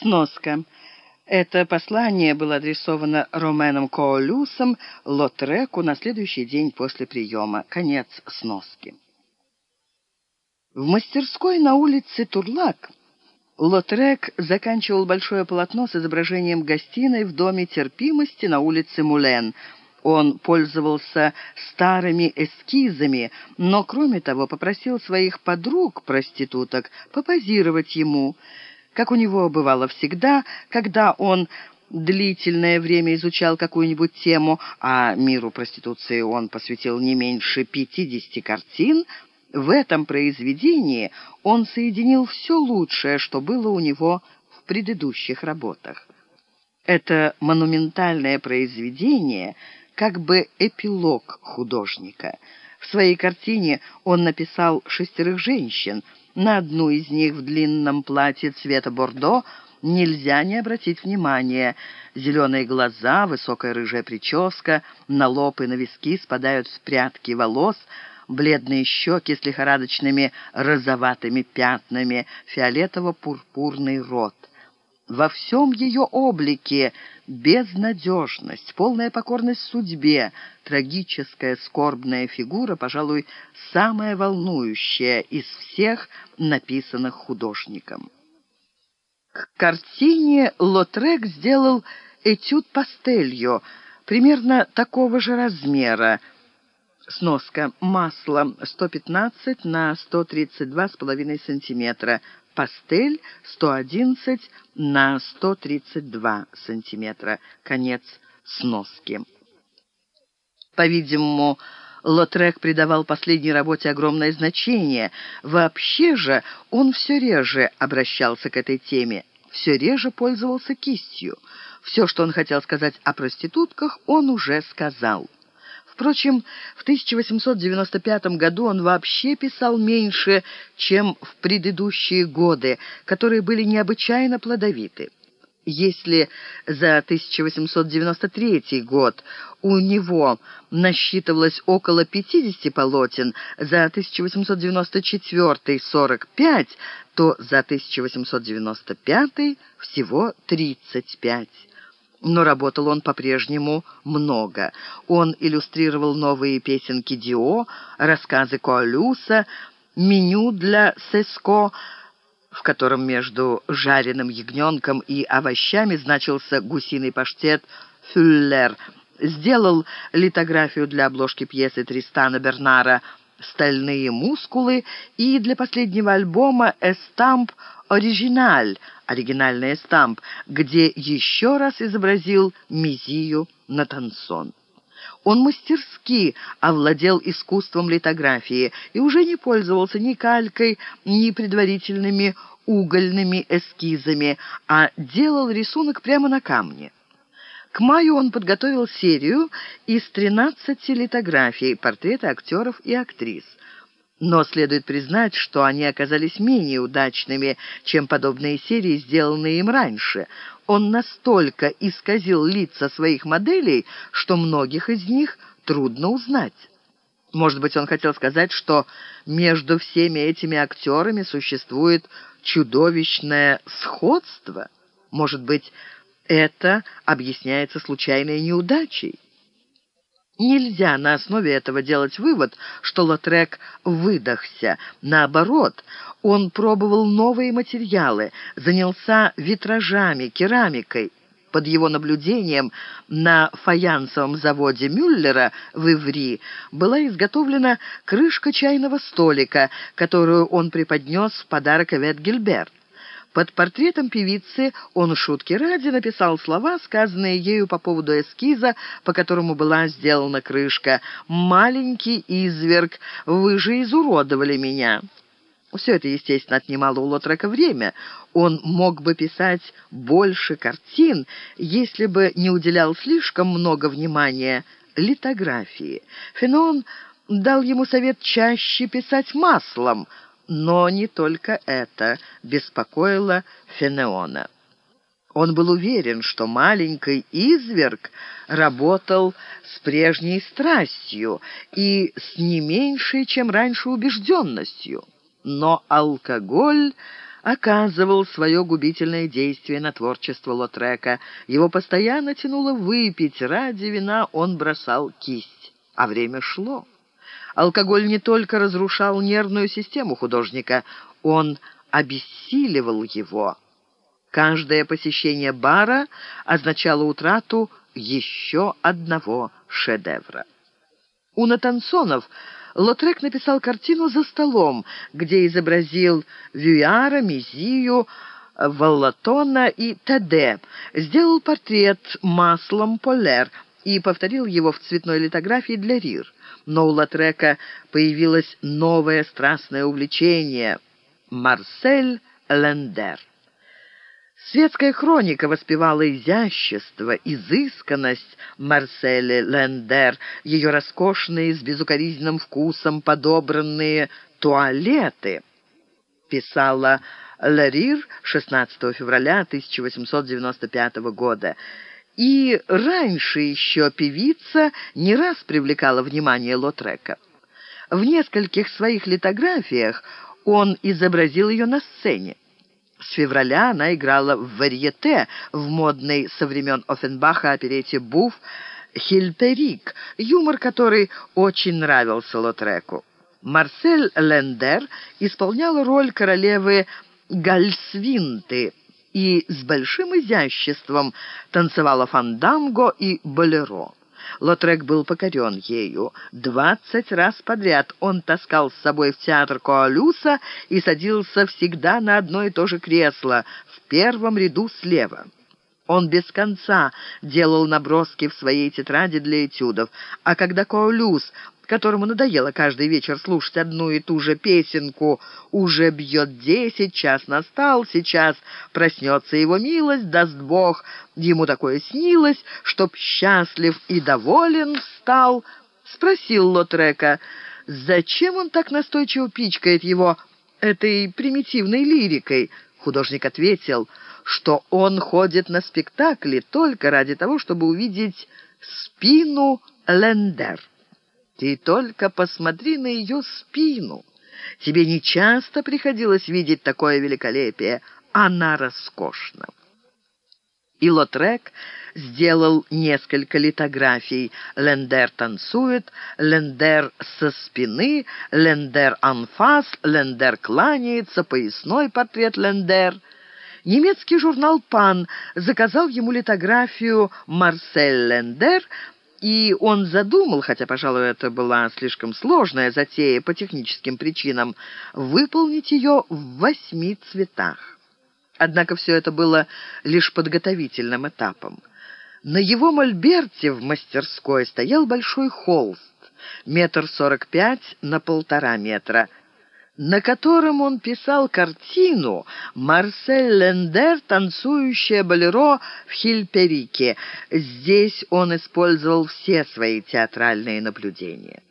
Сноска. Это послание было адресовано Роменом Коолюсом Лотреку на следующий день после приема. Конец сноски. В мастерской на улице Турлак Лотрек заканчивал большое полотно с изображением гостиной в доме терпимости на улице Мулен. Он пользовался старыми эскизами, но, кроме того, попросил своих подруг-проституток попозировать ему – как у него бывало всегда, когда он длительное время изучал какую-нибудь тему, а миру проституции он посвятил не меньше пятидесяти картин, в этом произведении он соединил все лучшее, что было у него в предыдущих работах. Это монументальное произведение как бы эпилог художника. В своей картине он написал шестерых женщин – на одну из них в длинном платье цвета бордо нельзя не обратить внимания. Зеленые глаза, высокая рыжая прическа, на лоб и на виски спадают прядки волос, бледные щеки с лихорадочными розоватыми пятнами, фиолетово-пурпурный рот. Во всем ее облике безнадежность, полная покорность судьбе, трагическая скорбная фигура, пожалуй, самая волнующая из всех написанных художником. К картине Лотрек сделал этюд пастелью, примерно такого же размера, Сноска. Масло 115 на 132,5 сантиметра пастель 111 на 132 сантиметра. Конец сноски. По-видимому, Лотрек придавал последней работе огромное значение. Вообще же он все реже обращался к этой теме, все реже пользовался кистью. Все, что он хотел сказать о проститутках, он уже сказал. Впрочем, в 1895 году он вообще писал меньше, чем в предыдущие годы, которые были необычайно плодовиты. Если за 1893 год у него насчитывалось около 50 полотен, за 1894 – 45, то за 1895 всего 35 но работал он по-прежнему много. Он иллюстрировал новые песенки Дио, рассказы Коалюса, меню для Сеско, в котором между жареным ягненком и овощами значился гусиный паштет «Фюллер», сделал литографию для обложки пьесы Тристана Бернара «Стальные мускулы» и для последнего альбома «Эстамп оригиналь», оригинальный эстамп, где еще раз изобразил Мизию на танцон. Он мастерски овладел искусством литографии и уже не пользовался ни калькой, ни предварительными угольными эскизами, а делал рисунок прямо на камне. К маю он подготовил серию из 13 литографий, портреты актеров и актрис. Но следует признать, что они оказались менее удачными, чем подобные серии, сделанные им раньше. Он настолько исказил лица своих моделей, что многих из них трудно узнать. Может быть, он хотел сказать, что между всеми этими актерами существует чудовищное сходство? Может быть, это объясняется случайной неудачей? Нельзя на основе этого делать вывод, что Лотрек выдохся. Наоборот, он пробовал новые материалы, занялся витражами, керамикой. Под его наблюдением на фаянсовом заводе Мюллера в Иври была изготовлена крышка чайного столика, которую он преподнес в подарок Эвет Гильберт. Под портретом певицы он шутки ради написал слова, сказанные ею по поводу эскиза, по которому была сделана крышка. «Маленький изверг, вы же изуродовали меня». Все это, естественно, отнимало у Лотрека время. Он мог бы писать больше картин, если бы не уделял слишком много внимания литографии. Фенон дал ему совет чаще писать маслом – но не только это беспокоило Фенеона. Он был уверен, что маленький изверг работал с прежней страстью и с не меньшей, чем раньше, убежденностью. Но алкоголь оказывал свое губительное действие на творчество Лотрека. Его постоянно тянуло выпить, ради вина он бросал кисть. А время шло. Алкоголь не только разрушал нервную систему художника, он обессиливал его. Каждое посещение бара означало утрату еще одного шедевра. У Натансонов Лотрек написал картину «За столом», где изобразил Вюяра, Мизию, Валлатона и Таде, сделал портрет маслом Полер и повторил его в цветной литографии для Рир. Но у Лотрека появилось новое страстное увлечение — Марсель Лендер. Светская хроника воспевала изящество, изысканность Марселе Лендер, ее роскошные с безукоризненным вкусом подобранные туалеты. Писала Ларир 16 февраля 1895 года. И раньше еще певица не раз привлекала внимание Лотрека. В нескольких своих литографиях он изобразил ее на сцене. С февраля она играла в варьете в модной со времен Оффенбаха оперете «Буф» «Хильперик», юмор который очень нравился Лотреку. Марсель Лендер исполняла роль королевы Гальсвинты и с большим изяществом танцевала фанданго и болеро. Лотрек был покорен ею. Двадцать раз подряд он таскал с собой в театр Коалюса и садился всегда на одно и то же кресло, в первом ряду слева. Он без конца делал наброски в своей тетради для этюдов, а когда Коалюс которому надоело каждый вечер слушать одну и ту же песенку. Уже бьет десять, час настал, сейчас проснется его милость, даст Бог. Ему такое снилось, чтоб счастлив и доволен стал. Спросил Лотрека, зачем он так настойчиво пичкает его этой примитивной лирикой? Художник ответил, что он ходит на спектакли только ради того, чтобы увидеть спину Лендер. Ты только посмотри на ее спину. Тебе не часто приходилось видеть такое великолепие. Она роскошна. И Лотрек сделал несколько литографий. Лендер танцует, Лендер со спины, Лендер анфас, Лендер кланяется, поясной портрет Лендер. Немецкий журнал «Пан» заказал ему литографию «Марсель Лендер», и он задумал, хотя, пожалуй, это была слишком сложная затея по техническим причинам, выполнить ее в восьми цветах. Однако все это было лишь подготовительным этапом. На его мольберте в мастерской стоял большой холст, метр сорок пять на полтора метра – на котором он писал картину «Марсель Лендер. Танцующая болеро в Хильперике». Здесь он использовал все свои театральные наблюдения.